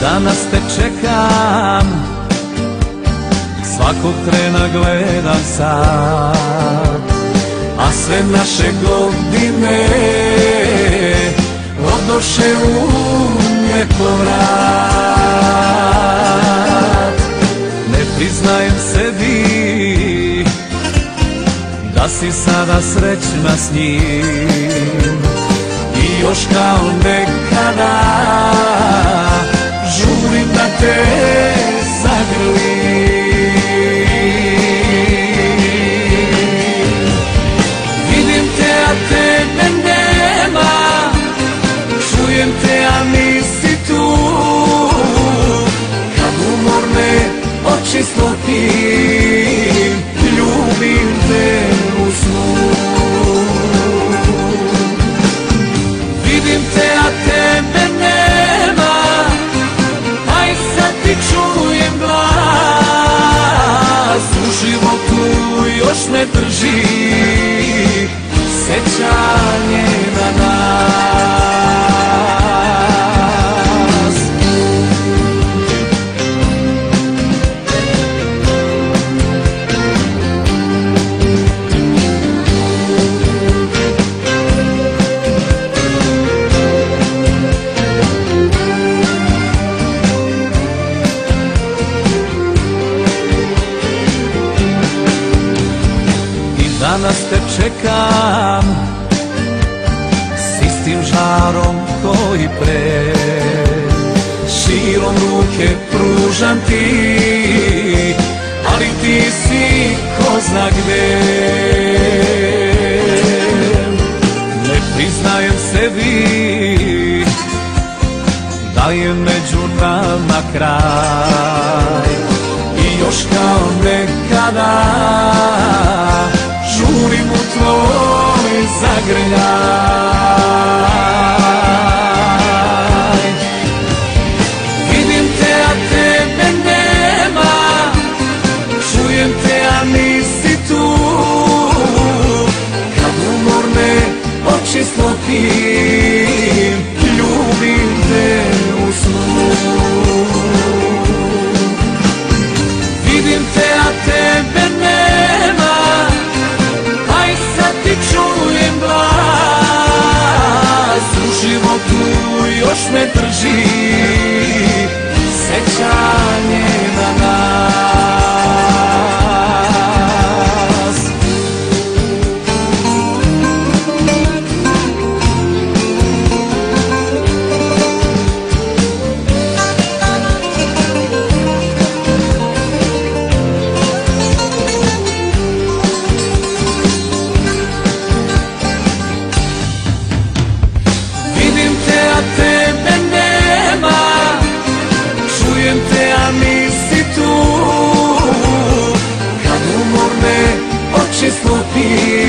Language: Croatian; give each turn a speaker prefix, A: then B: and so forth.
A: Danas te čekam. Svakog trena gledam sad. A sve naše godine Odoše u nepovrat Ne priznajem sebi Da si sada srećna s njim. I još kao ne te zagrlim Vidim te, a tebe nema Čujem te, a nisi tu. Kad umorne oči sklopim čekam S istim žarom koji pre Širom ruke pružam ti Ali ti si ko zna gde. Ne priznajem sebi Da je među nama kraj. I još kao nekada zagrljaj. Vidim te, a tebe nema. Čujem te, a nisi tu. Kad umorne oči sklopim Ljubim te u snu. Vidim te, a tebe životu još me drži tu